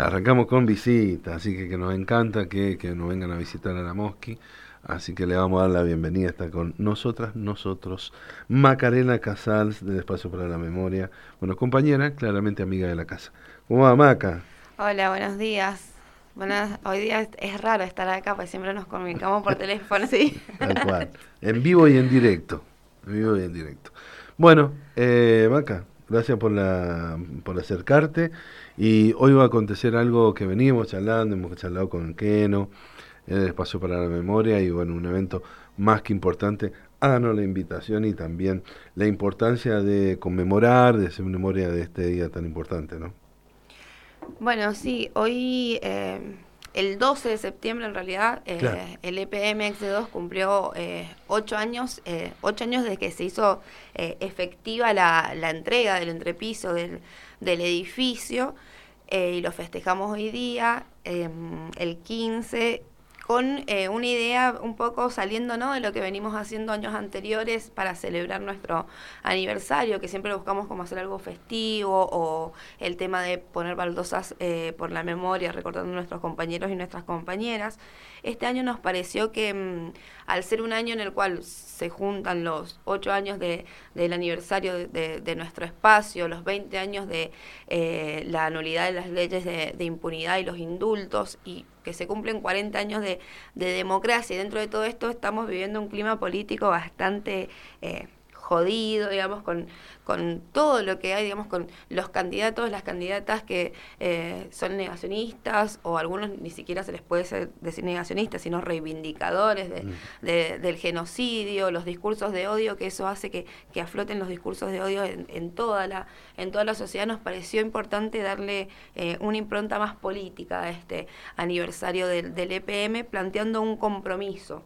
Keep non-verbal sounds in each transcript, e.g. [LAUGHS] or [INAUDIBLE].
Arrancamos con visita, así que, que nos encanta que, que, nos vengan a visitar a la Mosqui. Así que le vamos a dar la bienvenida. Está con nosotras, nosotros, Macarena Casals del Espacio para la Memoria. Bueno, compañera, claramente amiga de la casa. ¿Cómo va, Maca? Hola, buenos días. Buenas, hoy día es raro estar acá, porque siempre nos comunicamos por [LAUGHS] teléfono, sí. Tal cual. En vivo y en directo. En vivo y en directo. Bueno, eh, Maca, gracias por, la, por acercarte. Y hoy va a acontecer algo que venimos charlando, hemos charlado con Keno, en el Espacio para la Memoria, y bueno, un evento más que importante. Háganos la invitación y también la importancia de conmemorar, de hacer memoria de este día tan importante, ¿no? Bueno, sí, hoy, eh, el 12 de septiembre en realidad, eh, el EPM X2 cumplió eh, ocho años, ocho años de que se hizo efectiva la, la entrega del entrepiso del del edificio eh, y lo festejamos hoy día, em, el 15, con eh, una idea un poco saliendo ¿no? de lo que venimos haciendo años anteriores para celebrar nuestro aniversario, que siempre buscamos como hacer algo festivo o el tema de poner baldosas eh, por la memoria, recordando a nuestros compañeros y nuestras compañeras. Este año nos pareció que mm, al ser un año en el cual se juntan los ocho años de, del aniversario de, nuestro espacio, los 20 años de eh, la anulidad de las leyes de, impunidad y los indultos y que se cumplen 40 años de, democracia. Y dentro de todo esto estamos viviendo un clima político bastante... Eh, jodido, digamos, con, con todo lo que hay, digamos, con los candidatos, las candidatas que eh, son negacionistas, o algunos ni siquiera se les puede decir negacionistas, sino reivindicadores mm. de, del genocidio, los discursos de odio, que eso hace que, que afloten los discursos de odio en, toda la, en toda la sociedad, nos pareció importante darle eh, una impronta más política a este aniversario del, del EPM, planteando un compromiso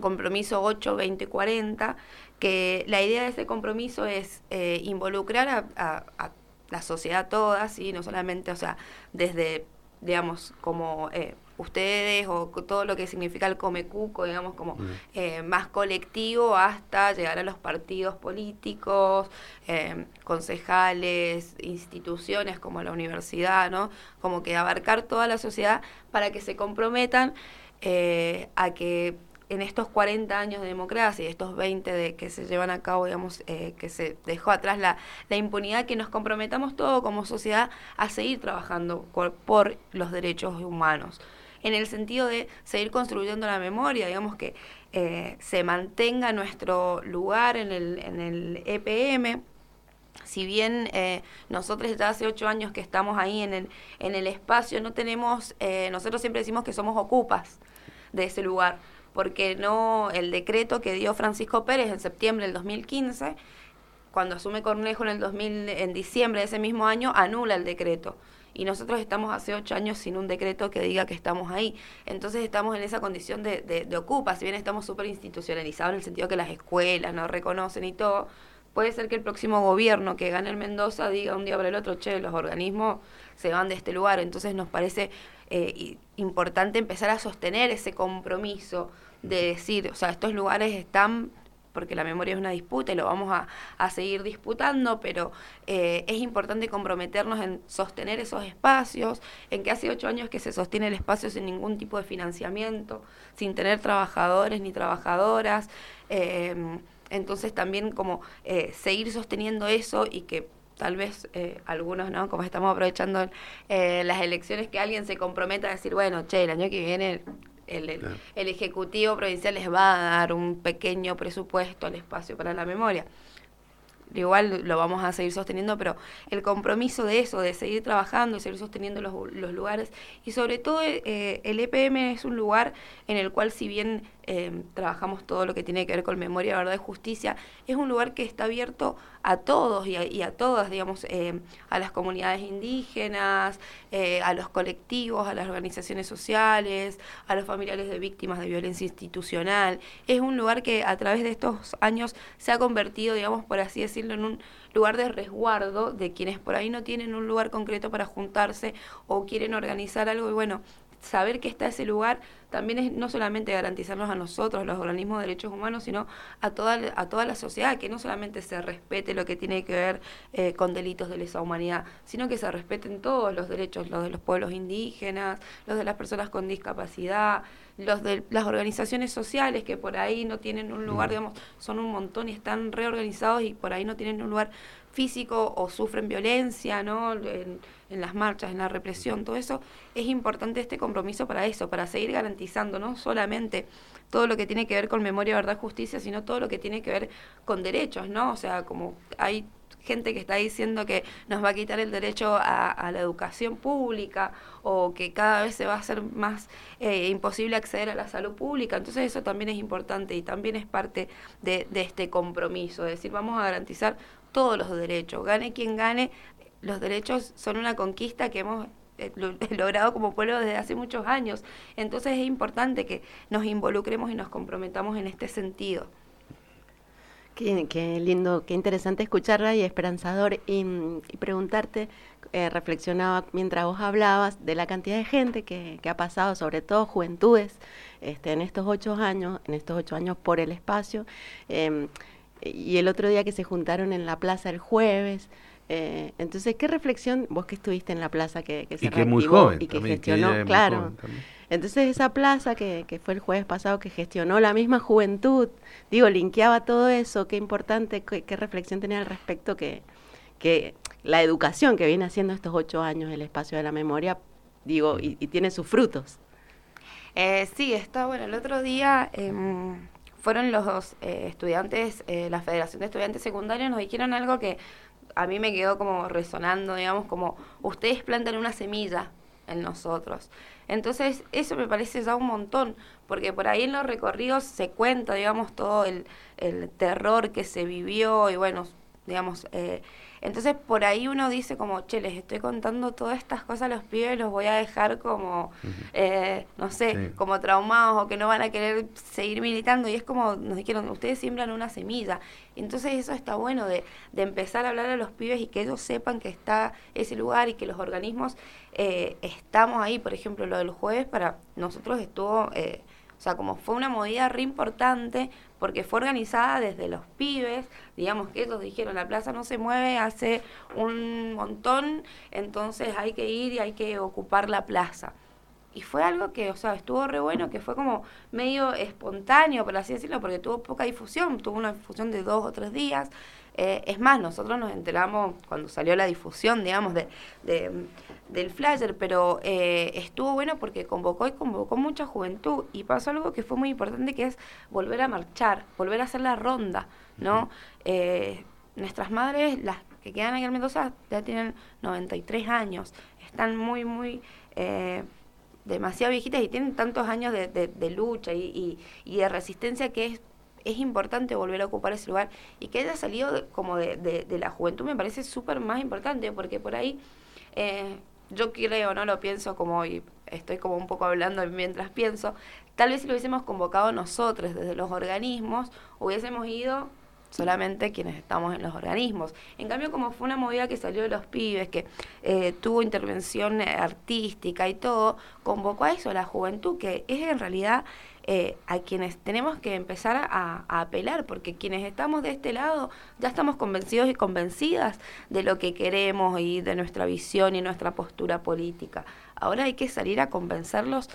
compromiso 8, 20, 40, que la idea de ese compromiso es eh, involucrar a, la sociedad toda, ¿sí? no solamente, o sea, desde, digamos, como eh, ustedes o todo lo que significa el comecuco, digamos, como mm. eh, más colectivo hasta llegar a los partidos políticos, concejales, instituciones como la universidad, ¿no? Como que abarcar toda la sociedad para que se comprometan a que en estos 40 años de democracia y estos 20 de que se llevan a cabo, digamos, eh, que se dejó atrás la, la, impunidad, que nos comprometamos todos como sociedad a seguir trabajando por, los derechos humanos. En el sentido de seguir construyendo la memoria, digamos que eh, se mantenga nuestro lugar en el, en el EPM, si bien eh, nosotros ya hace ocho años que estamos ahí en el, en el espacio, no tenemos, eh, nosotros siempre decimos que somos ocupas de ese lugar porque no el decreto que dio Francisco Pérez en septiembre del 2015, cuando asume Cornejo en el 2000, en diciembre de ese mismo año, anula el decreto. Y nosotros estamos hace ocho años sin un decreto que diga que estamos ahí. Entonces estamos en esa condición de, de, ocupa, si bien estamos súper institucionalizados en el sentido que las escuelas no reconocen y todo, puede ser que el próximo gobierno que gane el Mendoza diga un día para el otro, che, los organismos se van de este lugar. Entonces nos parece eh, importante empezar a sostener ese compromiso de decir, o sea, estos lugares están porque la memoria es una disputa y lo vamos a, seguir disputando, pero eh, es importante comprometernos en sostener esos espacios, en que hace ocho años que se sostiene el espacio sin ningún tipo de financiamiento, sin tener trabajadores ni trabajadoras, em, entonces también como eh, seguir sosteniendo eso y que tal vez eh, algunos, ¿no? Como estamos aprovechando las elecciones, que alguien se comprometa a decir, bueno, che, el año que viene el, el, Ejecutivo Provincial les va a dar un pequeño presupuesto al espacio para la memoria. Igual lo vamos a seguir sosteniendo, pero el compromiso de eso, de seguir trabajando, seguir sosteniendo los, los lugares, y sobre todo eh, el EPM es un lugar en el cual si bien Em, trabajamos todo lo que tiene que ver con memoria, verdad y justicia, es un lugar que está abierto a todos y a, todas, digamos, em, a las comunidades indígenas, eh, a los colectivos, a las organizaciones sociales, a los familiares de víctimas de violencia institucional. Es un lugar que a través de estos años se ha convertido, digamos, por así decirlo, en un lugar de resguardo de quienes por ahí no tienen un lugar concreto para juntarse o quieren organizar algo y bueno, saber que está ese lugar también es no solamente garantizarnos a nosotros, los organismos de derechos humanos, sino a toda, a toda la sociedad, que no solamente se respete lo que tiene que ver eh, con delitos de lesa humanidad, sino que se respeten todos los derechos, los de los pueblos indígenas, los de las personas con discapacidad, los de las organizaciones sociales que por ahí no tienen un lugar, digamos, son un montón y están reorganizados y por ahí no tienen un lugar físico o sufren violencia, ¿no? En, las marchas, en la represión, todo eso, es importante este compromiso para eso, para seguir garantizando no solamente todo lo que tiene que ver con memoria, verdad, justicia, sino todo lo que tiene que ver con derechos, ¿no? O sea, como hay gente que está diciendo que nos va a quitar el derecho a, la educación pública o que cada vez se va a hacer más eh, imposible acceder a la salud pública. Entonces eso también es importante y también es parte de, de este compromiso, es decir, vamos a garantizar todos los derechos, gane quien gane, los derechos son una conquista que hemos eh, [LAUGHS] logrado como pueblo desde hace muchos años. Entonces es importante que nos involucremos y nos comprometamos en este sentido. Qué, lindo, qué interesante escucharla y esperanzador. Y, preguntarte, eh, reflexionaba mientras vos hablabas de la cantidad de gente que, ha pasado, sobre todo juventudes, este, en estos ocho años, en estos ocho años por el espacio. Em, y el otro día que se juntaron en la plaza el jueves. Eh, entonces, ¿qué reflexión, vos que estuviste en la plaza que, que se y que muy joven, y que gestionó, claro. Entonces, esa plaza que, que fue el jueves pasado, que gestionó la misma juventud, digo, linkeaba todo eso, qué importante, qué, reflexión tenía al respecto que, que la educación que viene haciendo estos ocho años, el espacio de la memoria, digo, y, tiene sus frutos. Eh, sí, está bueno. El otro día em, fueron los eh, estudiantes, eh, la Federación de Estudiantes Secundarios, nos dijeron algo que a mí me quedó como resonando, digamos, como ustedes plantan una semilla en nosotros. Entonces, eso me parece ya un montón, porque por ahí en los recorridos se cuenta, digamos, todo el, el terror que se vivió y bueno, digamos, eh, entonces por ahí uno dice como, che, les estoy contando todas estas cosas a los pibes, los voy a dejar como, eh, no sé, como traumados o que no van a querer seguir militando. Y es como nos dijeron, ustedes siembran una semilla. Entonces eso está bueno de, de empezar a hablar a los pibes y que ellos sepan que está ese lugar y que los organismos eh, estamos ahí. Por ejemplo, lo del jueves para nosotros estuvo... Eh, o sea, como fue una movida re importante porque fue organizada desde los pibes, digamos que ellos dijeron, la plaza no se mueve hace un montón, entonces hay que ir y hay que ocupar la plaza. Y fue algo que, o sea, estuvo re bueno, que fue como medio espontáneo, por así decirlo, porque tuvo poca difusión, tuvo una difusión de dos o tres días. Eh, es más, nosotros nos enteramos cuando salió la difusión, digamos, de del flyer, pero eh, estuvo bueno porque convocó y convocó mucha juventud y pasó algo que fue muy importante que es volver a marchar, volver a hacer la ronda, ¿no? Eh, nuestras madres, las que quedan aquí en Mendoza, ya tienen 93 años, están muy, muy... Eh, demasiado viejitas y tienen tantos años de, de, lucha y, y, de resistencia que es es importante volver a ocupar ese lugar y que haya salido como de, la juventud me parece súper más importante porque por ahí eh, yo creo, no lo pienso como y estoy como un poco hablando mientras pienso, tal vez si lo hubiésemos convocado nosotros desde los organismos, hubiésemos ido solamente quienes estamos en los organismos. En cambio, como fue una movida que salió de los pibes, que eh, tuvo intervención artística y todo, convocó a eso, a la juventud, que es en realidad eh, a quienes tenemos que empezar a, apelar, porque quienes estamos de este lado ya estamos convencidos y convencidas de lo que queremos y de nuestra visión y nuestra postura política. Ahora hay que salir a convencerlos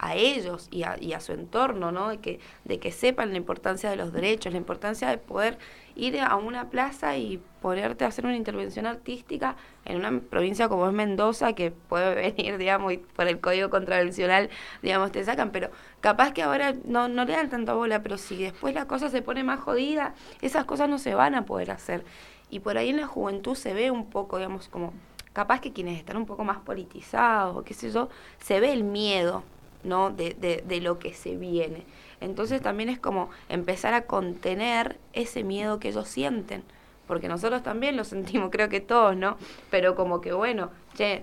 a ellos y a, y a, su entorno, ¿no? De que, de que sepan la importancia de los derechos, la importancia de poder ir a una plaza y ponerte a hacer una intervención artística en una provincia como es Mendoza, que puede [LAUGHS] venir, digamos, y por el código contravencional, digamos, te sacan, pero capaz que ahora no, no le dan tanta bola, pero si después la cosa se pone más jodida, esas cosas no se van a poder hacer. Y por ahí en la juventud se ve un poco, digamos, como capaz que quienes están un poco más politizados o qué sé yo, se ve el miedo ¿no? De, de, de, lo que se viene. Entonces también es como empezar a contener ese miedo que ellos sienten, porque nosotros también lo sentimos, creo que todos, ¿no? Pero como que bueno, che,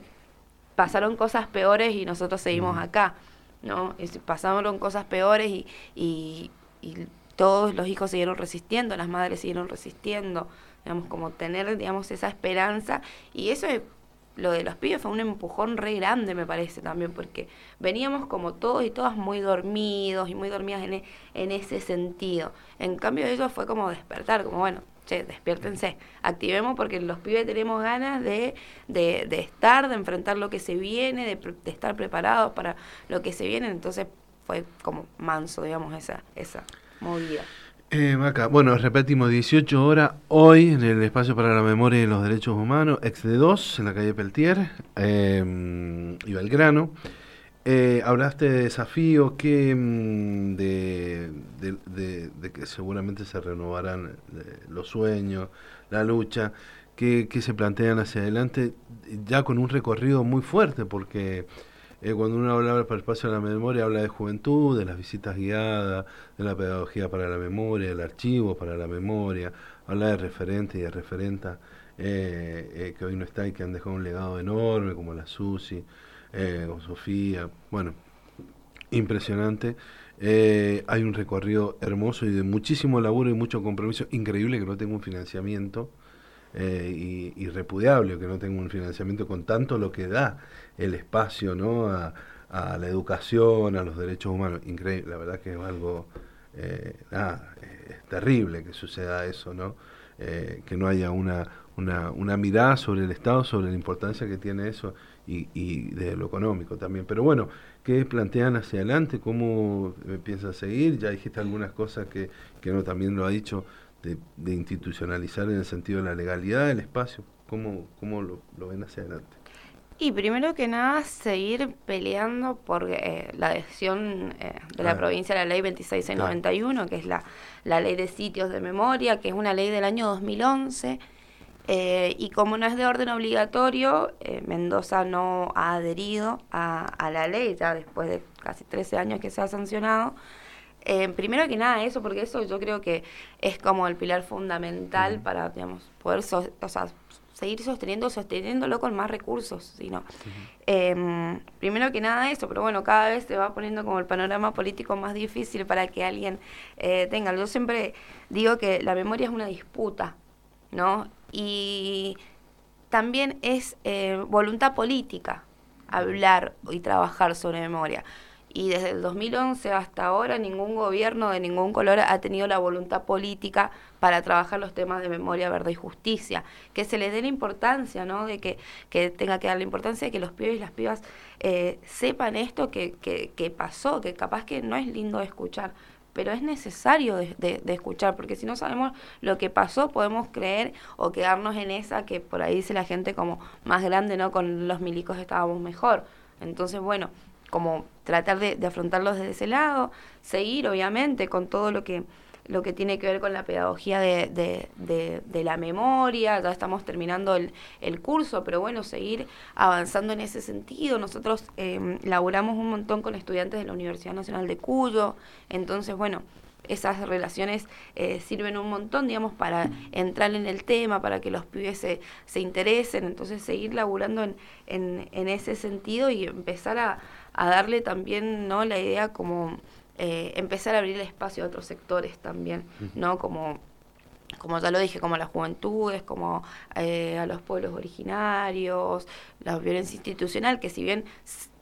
pasaron cosas peores y nosotros seguimos acá, ¿no? pasaron cosas peores y, y, y todos los hijos siguieron resistiendo, las madres siguieron resistiendo, digamos, como tener, digamos, esa esperanza y eso es lo de los pibes fue un empujón re grande, me parece también, porque veníamos como todos y todas muy dormidos y muy dormidas en, e, en ese sentido. En cambio, ellos fue como despertar, como bueno, che, despiértense, activemos porque los pibes tenemos ganas de, de, de estar, de enfrentar lo que se viene, de, de, estar preparados para lo que se viene. Entonces fue como manso, digamos, esa, esa movida. Eh, Maca, bueno, repetimos, 18 horas hoy en el Espacio para la Memoria y los Derechos Humanos, ex de 2, en la calle Peltier eh, y Belgrano. Eh, hablaste de desafío que mm, de, de, de, que seguramente se renovarán eh, los sueños, la lucha, que, que se plantean hacia adelante, ya con un recorrido muy fuerte, porque eh, cuando uno habla para el espacio de la memoria, habla de juventud, de las visitas guiadas, de la pedagogía para la memoria, del archivo para la memoria, habla de referentes y de referentas eh, eh, que hoy no está y que han dejado un legado enorme, como la Susi, como Sofía, bueno, impresionante. Hay un recorrido hermoso y de muchísimo laburo y mucho compromiso, increíble que no tenga un financiamiento. Eh, y, y, repudiable que no tenga un financiamiento con tanto lo que da el espacio ¿no? a, la educación, a los derechos humanos. Increíble, la verdad que es algo eh, nada, es terrible que suceda eso, ¿no? Eh, que no haya una, una, una, mirada sobre el Estado, sobre la importancia que tiene eso y, y de lo económico también. Pero bueno, ¿qué plantean hacia adelante? ¿Cómo piensan seguir? Ya dijiste algunas cosas que, que no también lo ha dicho de, de, institucionalizar en el sentido de la legalidad del espacio. ¿Cómo, cómo lo, lo ven hacia adelante? Y primero que nada, seguir peleando por eh, la adhesión eh, de la ah. provincia a la ley 26691, ah. que es la, la ley de sitios de memoria, que es una ley del año 2011. Eh, y como no es de orden obligatorio, eh, Mendoza no ha adherido a, a, la ley, ya después de casi 13 años que se ha sancionado. Eh, primero que nada eso, porque eso yo creo que es como el pilar fundamental para, digamos, poder so o sea, seguir sosteniendo, sosteniéndolo con más recursos, sino eh, primero que nada eso, pero bueno, cada vez se va poniendo como el panorama político más difícil para que alguien eh, tenga. Yo siempre digo que la memoria es una disputa, ¿no? Y también es eh, voluntad política hablar y trabajar sobre memoria y desde el 2011 hasta ahora ningún gobierno de ningún color ha tenido la voluntad política para trabajar los temas de memoria, verdad y justicia, que se les dé la importancia, ¿no? De que, que tenga que dar la importancia de que los pibes y las pibas eh, sepan esto que, que, que pasó, que capaz que no es lindo escuchar, pero es necesario de, de, escuchar, porque si no sabemos lo que pasó, podemos creer o quedarnos en esa que por ahí dice la gente como más grande, ¿no? Con los milicos estábamos mejor. Entonces, bueno, como tratar de, afrontarlos desde ese lado, seguir obviamente con todo lo que lo que tiene que ver con la pedagogía de, la memoria, ya estamos terminando el, el, curso, pero bueno, seguir avanzando en ese sentido. Nosotros eh, laboramos un montón con estudiantes de la Universidad Nacional de Cuyo, entonces bueno, esas relaciones eh, sirven un montón, digamos, para entrar en el tema, para que los pibes se, se interesen, entonces seguir laburando en, en, en ese sentido y empezar a, a darle también no la idea como eh, empezar a abrir el espacio a otros sectores también, uh -huh. ¿no? Como como ya lo dije, como a las juventudes, como eh, a los pueblos originarios, la violencia institucional, que si bien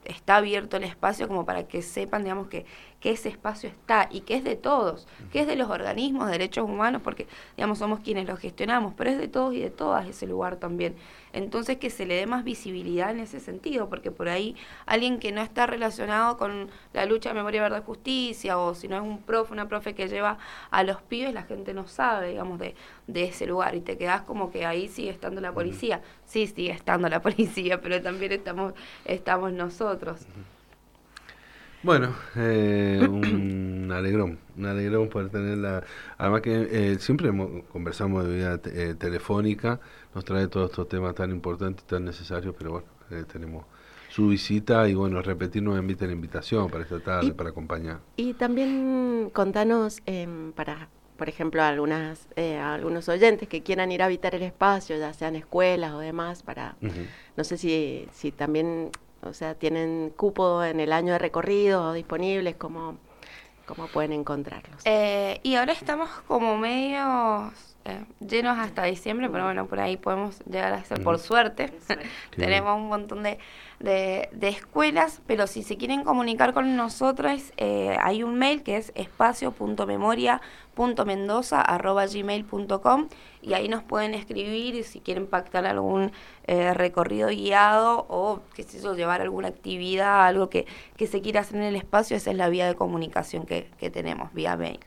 está abierto el espacio como para que sepan, digamos, que, que ese espacio está y que es de todos, que es de los organismos de derechos humanos, porque, digamos, somos quienes lo gestionamos, pero es de todos y de todas ese lugar también. Entonces, que se le dé más visibilidad en ese sentido, porque por ahí alguien que no está relacionado con la lucha de memoria, verdad y justicia, o si no es un profe, una profe que lleva a los pibes, la gente no sabe, digamos, de, de ese lugar y te quedas como que ahí sigue estando la policía. Sí, sigue estando la [LAUGHS] policía, pero también estamos, estamos nosotros. Bueno, eh, un alegrón, un alegrón poder tenerla. Además que eh, siempre conversamos de vía te, eh, telefónica, nos trae todos estos temas tan importantes, tan necesarios, pero bueno, eh, tenemos su visita y bueno, repetir nuevamente la invitación para esta tarde, y, para acompañar. Y también contanos em, para por ejemplo, a algunas, eh, a algunos oyentes que quieran ir a habitar el espacio, ya sean escuelas o demás, para, uh -huh. no sé si, si también, o sea, tienen cupo en el año de recorrido disponibles, ¿cómo, cómo pueden encontrarlos? Eh, y ahora estamos como medio eh, llenos hasta diciembre, pero bueno, por ahí podemos llegar a ser, por suerte, [LAUGHS] tenemos un montón de, de, escuelas, pero si se quieren comunicar con nosotros, eh, hay un mail que es espacio.memoria.mendoza.gmail.com y ahí nos pueden escribir si quieren pactar algún eh, recorrido guiado o, qué sé yo, llevar alguna actividad, algo que, que se quiera hacer en el espacio, esa es la vía de comunicación que, que tenemos, vía mail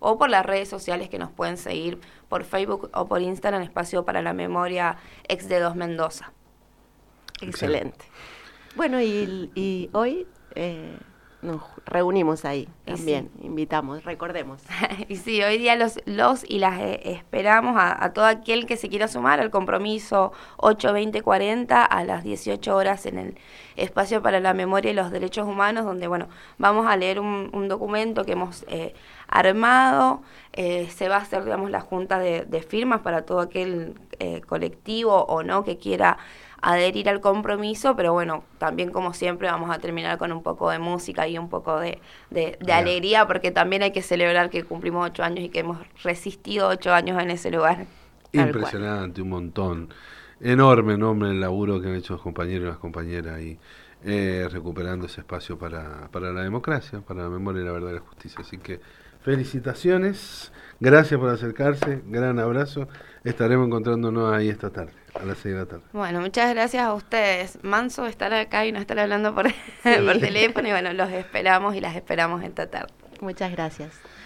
o por las redes sociales que nos pueden seguir por Facebook o por Instagram, Espacio para la Memoria ex de Dos Mendoza. Excelente. Bueno, y, hoy eh, nos reunimos ahí también, invitamos, recordemos. [LAUGHS] y sí, hoy día los, los y las eh, esperamos a, todo aquel que se quiera sumar al compromiso 8-20-40 a las 18 horas en el Espacio para la Memoria y los Derechos Humanos, donde, bueno, vamos a leer un, documento que hemos eh, armado, eh, se va a hacer, digamos, la junta de, de firmas para todo aquel colectivo o no que quiera adherir al compromiso, pero bueno, también como siempre vamos a terminar con un poco de música y un poco de, de, alegría, porque también hay que celebrar que cumplimos ocho años y que hemos resistido ocho años en ese lugar. Impresionante, un montón. Enorme, enorme el laburo que han hecho los compañeros y las compañeras ahí, eh, recuperando ese espacio para, para la democracia, para la memoria y la verdad y la justicia. Así que felicitaciones, gracias por acercarse, gran abrazo. Estaremos encontrándonos ahí esta tarde a las 6 de la tarde. Bueno, muchas gracias a ustedes. Manso estar acá y no estar hablando por, [LAUGHS] por teléfono y bueno, los esperamos y las esperamos esta tarde. Muchas gracias.